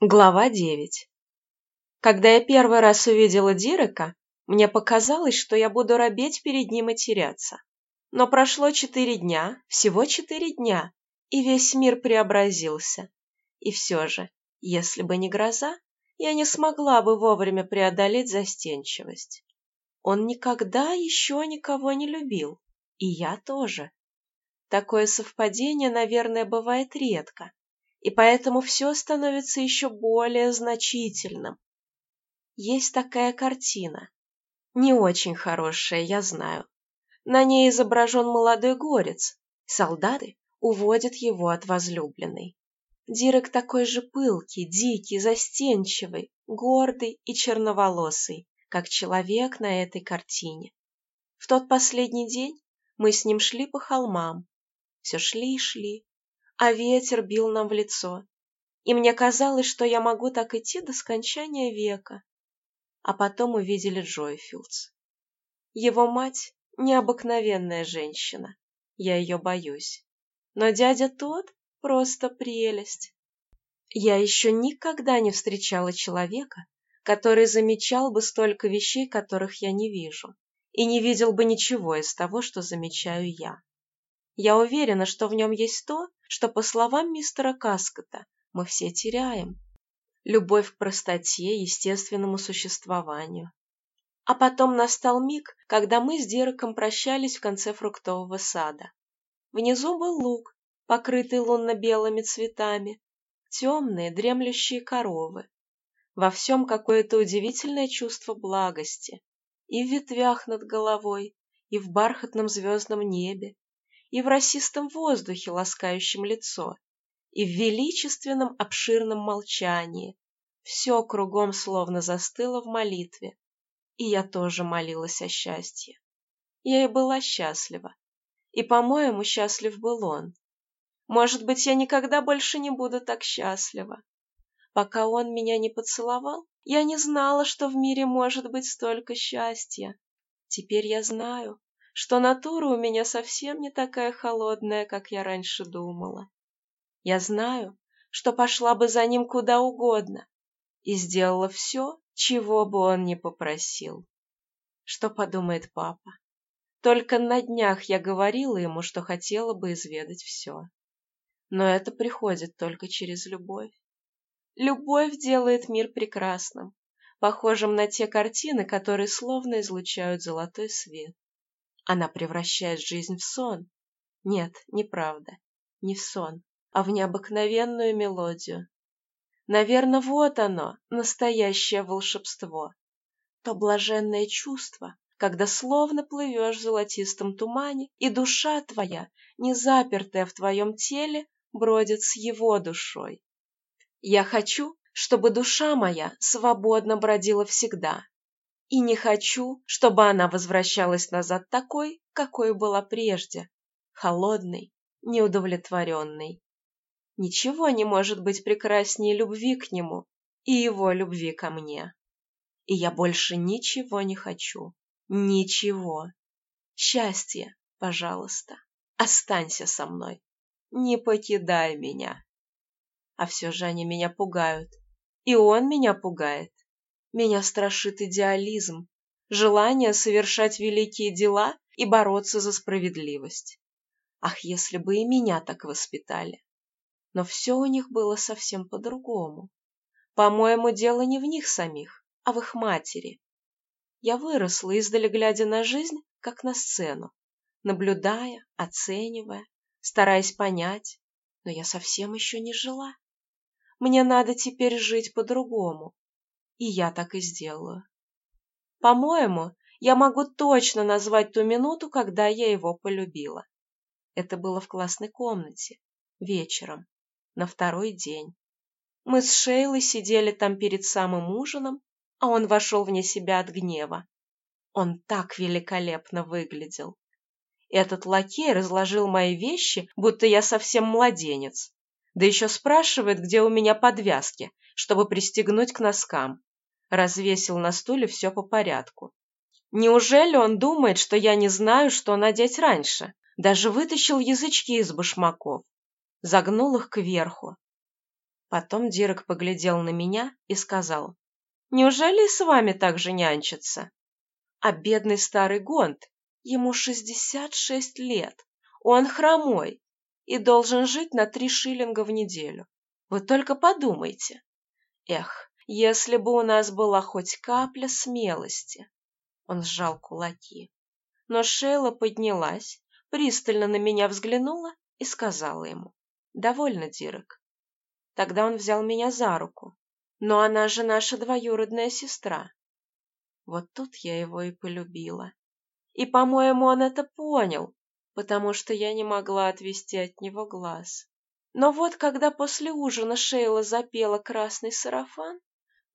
Глава 9 Когда я первый раз увидела Дирека, мне показалось, что я буду робеть перед ним и теряться. Но прошло четыре дня, всего четыре дня, и весь мир преобразился. И все же, если бы не гроза, я не смогла бы вовремя преодолеть застенчивость. Он никогда еще никого не любил, и я тоже. Такое совпадение, наверное, бывает редко и поэтому все становится еще более значительным. Есть такая картина. Не очень хорошая, я знаю. На ней изображен молодой горец. Солдаты уводят его от возлюбленной. Дирек такой же пылкий, дикий, застенчивый, гордый и черноволосый, как человек на этой картине. В тот последний день мы с ним шли по холмам. Все шли и шли, а ветер бил нам в лицо, и мне казалось, что я могу так идти до скончания века. А потом увидели Джойфилдс. Его мать — необыкновенная женщина, я ее боюсь. Но дядя тот — просто прелесть. Я еще никогда не встречала человека, который замечал бы столько вещей, которых я не вижу, и не видел бы ничего из того, что замечаю я. Я уверена, что в нем есть то, что, по словам мистера Каскота, мы все теряем. Любовь к простоте, естественному существованию. А потом настал миг, когда мы с Дереком прощались в конце фруктового сада. Внизу был луг, покрытый лунно-белыми цветами, темные дремлющие коровы. Во всем какое-то удивительное чувство благости. И в ветвях над головой, и в бархатном звездном небе, и в росистом воздухе, ласкающем лицо, и в величественном обширном молчании. Все кругом словно застыло в молитве, и я тоже молилась о счастье. Я и была счастлива, и, по-моему, счастлив был он. Может быть, я никогда больше не буду так счастлива. Пока он меня не поцеловал, я не знала, что в мире может быть столько счастья. Теперь я знаю что натура у меня совсем не такая холодная, как я раньше думала. Я знаю, что пошла бы за ним куда угодно и сделала все, чего бы он ни попросил. Что подумает папа? Только на днях я говорила ему, что хотела бы изведать все. Но это приходит только через любовь. Любовь делает мир прекрасным, похожим на те картины, которые словно излучают золотой свет. Она превращает жизнь в сон. Нет, неправда. Не в сон, а в необыкновенную мелодию. Наверное, вот оно, настоящее волшебство. То блаженное чувство, когда словно плывешь в золотистом тумане, и душа твоя, не запертая в твоем теле, бродит с его душой. Я хочу, чтобы душа моя свободно бродила всегда, и не хочу, чтобы она возвращалась назад такой, какой была прежде, холодной, неудовлетворенной. Ничего не может быть прекраснее любви к нему и его любви ко мне. И я больше ничего не хочу. Ничего. Счастье, пожалуйста, останься со мной. Не покидай меня. А все же они меня пугают. И он меня пугает. Меня страшит идеализм, желание совершать великие дела и бороться за справедливость. Ах, если бы и меня так воспитали! Но все у них было совсем по-другому. По-моему, дело не в них самих, а в их матери. Я выросла, издали глядя на жизнь, как на сцену, наблюдая, оценивая, стараясь понять, но я совсем еще не жила. Мне надо теперь жить по-другому, и я так и сделаю. По-моему, я могу точно назвать ту минуту, когда я его полюбила. Это было в классной комнате, вечером, на второй день. Мы с Шейлой сидели там перед самым ужином, а он вошел вне себя от гнева. Он так великолепно выглядел. Этот лакей разложил мои вещи, будто я совсем младенец. Да еще спрашивает, где у меня подвязки, чтобы пристегнуть к носкам. Развесил на стуле все по порядку. Неужели он думает, что я не знаю, что надеть раньше? Даже вытащил язычки из башмаков. Загнул их кверху. Потом Дирек поглядел на меня и сказал, «Неужели с вами так же нянчатся?» А бедный старый Гонт, ему шестьдесят шесть лет, он хромой и должен жить на три шиллинга в неделю. Вы только подумайте. Эх, если бы у нас была хоть капля смелости. Он сжал кулаки. Но Шейла поднялась, пристально на меня взглянула и сказала ему. «Довольно, Дирек». Тогда он взял меня за руку. «Но она же наша двоюродная сестра». Вот тут я его и полюбила. И, по-моему, он это понял, потому что я не могла отвести от него глаз. Но вот когда после ужина Шейла запела «Красный сарафан»,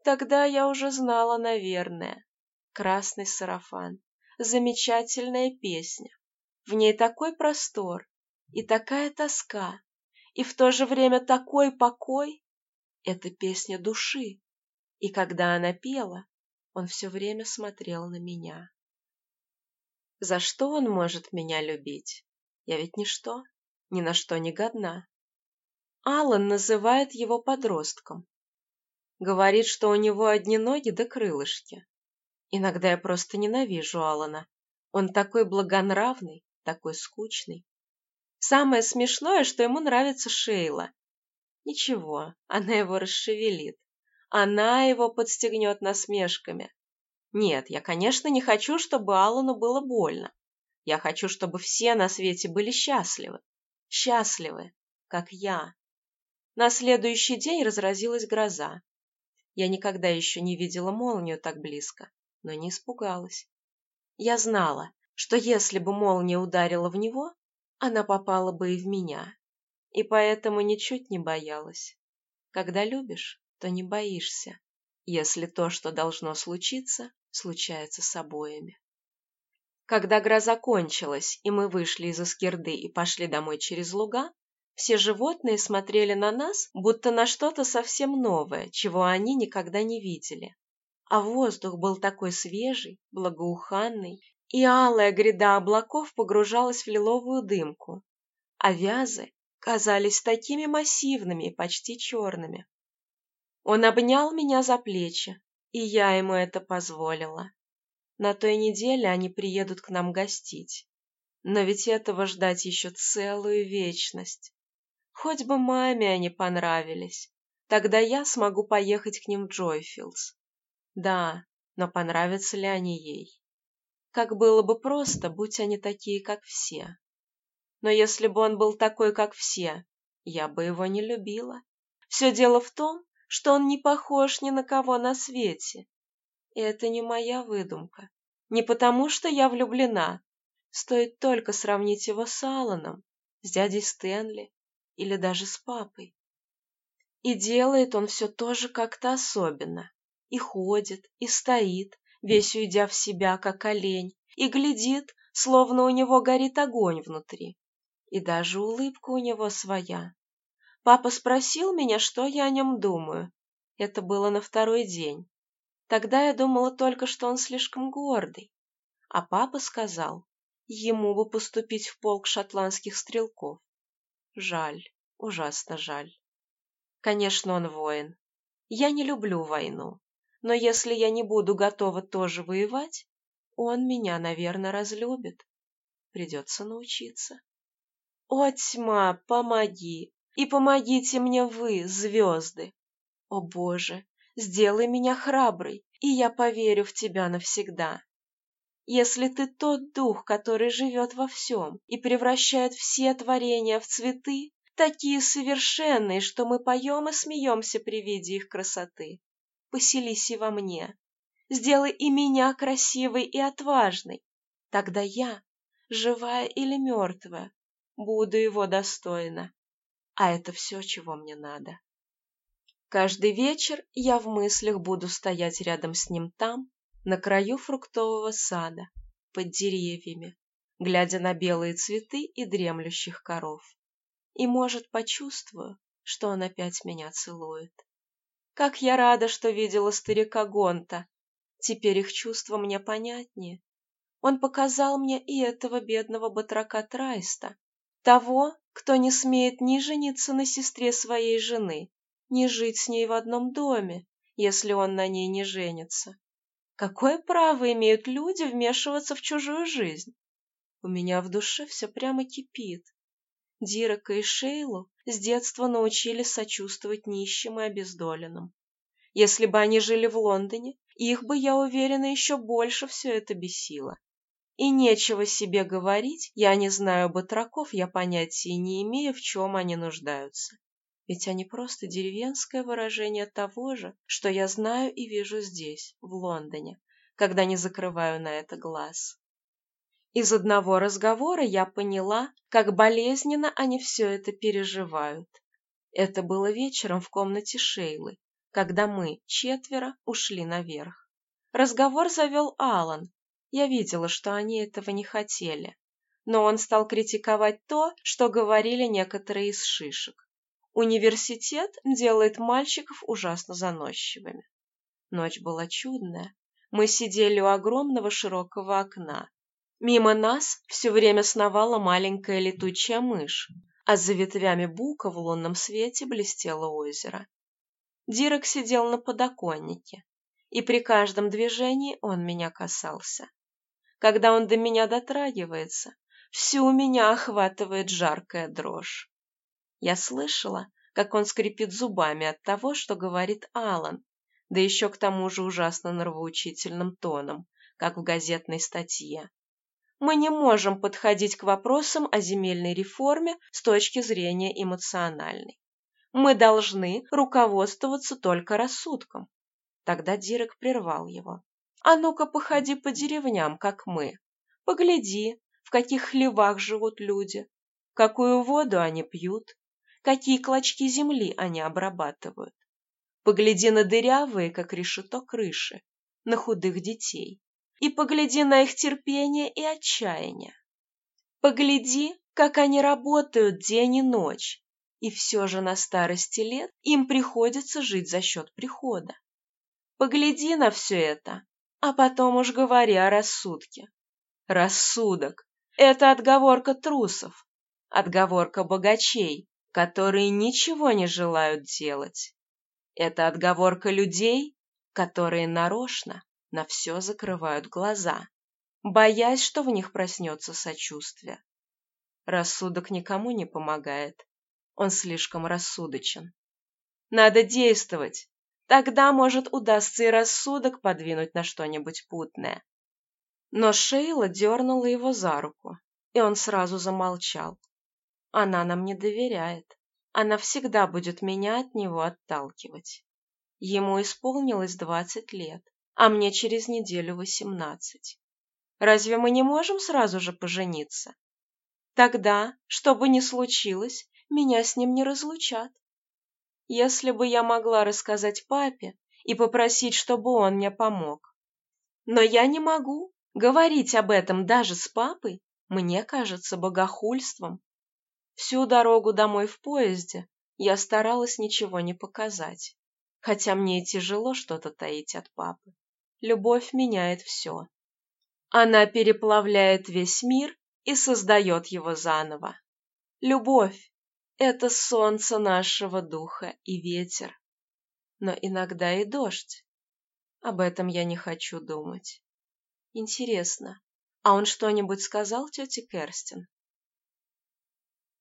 тогда я уже знала, наверное. «Красный сарафан» — замечательная песня. В ней такой простор и такая тоска, и в то же время такой покой. Это песня души. И когда она пела, он все время смотрел на меня. За что он может меня любить? Я ведь ничто, ни на что не годна. Аллан называет его подростком. Говорит, что у него одни ноги да крылышки. Иногда я просто ненавижу Алана. Он такой благонравный, такой скучный. Самое смешное, что ему нравится Шейла. Ничего, она его расшевелит. Она его подстегнет насмешками. Нет, я, конечно, не хочу, чтобы Аллану было больно. Я хочу, чтобы все на свете были счастливы. Счастливы, как я. На следующий день разразилась гроза. Я никогда еще не видела молнию так близко но не испугалась. Я знала, что если бы молния ударила в него, она попала бы и в меня, и поэтому ничуть не боялась. Когда любишь, то не боишься, если то, что должно случиться, случается с обоими. Когда гроза кончилась, и мы вышли из Искирды и пошли домой через луга, все животные смотрели на нас, будто на что-то совсем новое, чего они никогда не видели а воздух был такой свежий, благоуханный, и алая гряда облаков погружалась в лиловую дымку, а вязы казались такими массивными и почти черными. Он обнял меня за плечи, и я ему это позволила. На той неделе они приедут к нам гостить. Но ведь этого ждать еще целую вечность. Хоть бы маме они понравились, тогда я смогу поехать к ним в Джойфилдс. Да, но понравятся ли они ей? Как было бы просто, будь они такие, как все. Но если бы он был такой, как все, я бы его не любила. Все дело в том, что он не похож ни на кого на свете. И это не моя выдумка. Не потому, что я влюблена. Стоит только сравнить его с Алланом, с дядей Стэнли или даже с папой. И делает он все тоже как-то особенно и ходит, и стоит, весь уйдя в себя, как олень, и глядит, словно у него горит огонь внутри. И даже улыбка у него своя. Папа спросил меня, что я о нем думаю. Это было на второй день. Тогда я думала только, что он слишком гордый. А папа сказал, ему бы поступить в полк шотландских стрелков. Жаль, ужасно жаль. Конечно, он воин. Я не люблю войну. Но если я не буду готова тоже воевать, он меня, наверное, разлюбит. Придется научиться. О, тьма, помоги! И помогите мне вы, звезды! О, Боже, сделай меня храброй, и я поверю в тебя навсегда. Если ты тот дух, который живет во всем и превращает все творения в цветы, такие совершенные, что мы поем и смеемся при виде их красоты, поселись и во мне. Сделай и меня красивой и отважной. Тогда я, живая или мертвая, буду его достойна. А это все, чего мне надо. Каждый вечер я в мыслях буду стоять рядом с ним там, на краю фруктового сада, под деревьями, глядя на белые цветы и дремлющих коров. И, может, почувствую, что он опять меня целует. Как я рада, что видела старика Гонта. Теперь их чувства мне понятнее. Он показал мне и этого бедного батрака Трайста, того, кто не смеет ни жениться на сестре своей жены, не жить с ней в одном доме, если он на ней не женится? Какое право имеют люди вмешиваться в чужую жизнь? У меня в душе все прямо кипит. Дирека и Шейлу с детства научили сочувствовать нищим и обездоленным. Если бы они жили в Лондоне, их бы, я уверена, еще больше все это бесило. И нечего себе говорить, я не знаю батраков, я понятия не имею, в чем они нуждаются. Ведь они просто деревенское выражение того же, что я знаю и вижу здесь, в Лондоне, когда не закрываю на это глаз. Из одного разговора я поняла, как болезненно они все это переживают. Это было вечером в комнате Шейлы, когда мы, четверо, ушли наверх. Разговор завел Алан. Я видела, что они этого не хотели. Но он стал критиковать то, что говорили некоторые из шишек. Университет делает мальчиков ужасно заносчивыми. Ночь была чудная. Мы сидели у огромного широкого окна. Мимо нас все время сновала маленькая летучая мышь, а за ветвями бука в лунном свете блестело озеро. Дирек сидел на подоконнике, и при каждом движении он меня касался. Когда он до меня дотрагивается, всю меня охватывает жаркая дрожь. Я слышала, как он скрипит зубами от того, что говорит Алан, да еще к тому же ужасно нравоучительным тоном, как в газетной статье. Мы не можем подходить к вопросам о земельной реформе с точки зрения эмоциональной. Мы должны руководствоваться только рассудком. Тогда Дирек прервал его. А ну-ка походи по деревням, как мы. Погляди, в каких хлевах живут люди, какую воду они пьют, какие клочки земли они обрабатывают. Погляди на дырявые, как решето крыши, на худых детей. И погляди на их терпение и отчаяние. Погляди, как они работают день и ночь, и все же на старости лет им приходится жить за счет прихода. Погляди на все это, а потом уж говори о рассудке. Рассудок – это отговорка трусов, отговорка богачей, которые ничего не желают делать. Это отговорка людей, которые нарочно на все закрывают глаза, боясь, что в них проснется сочувствие. Рассудок никому не помогает. Он слишком рассудочен. Надо действовать. Тогда, может, удастся и рассудок подвинуть на что-нибудь путное. Но Шейла дернула его за руку, и он сразу замолчал. Она нам не доверяет. Она всегда будет меня от него отталкивать. Ему исполнилось двадцать лет, а мне через неделю восемнадцать. Разве мы не можем сразу же пожениться? Тогда, что бы ни случилось, меня с ним не разлучат. Если бы я могла рассказать папе и попросить, чтобы он мне помог. Но я не могу. Говорить об этом даже с папой мне кажется богохульством. Всю дорогу домой в поезде я старалась ничего не показать, хотя мне и тяжело что-то таить от папы. Любовь меняет все. Она переплавляет весь мир и создает его заново. Любовь — это солнце нашего духа и ветер, но иногда и дождь. Об этом я не хочу думать. Интересно, а он что-нибудь сказал тете Керстин?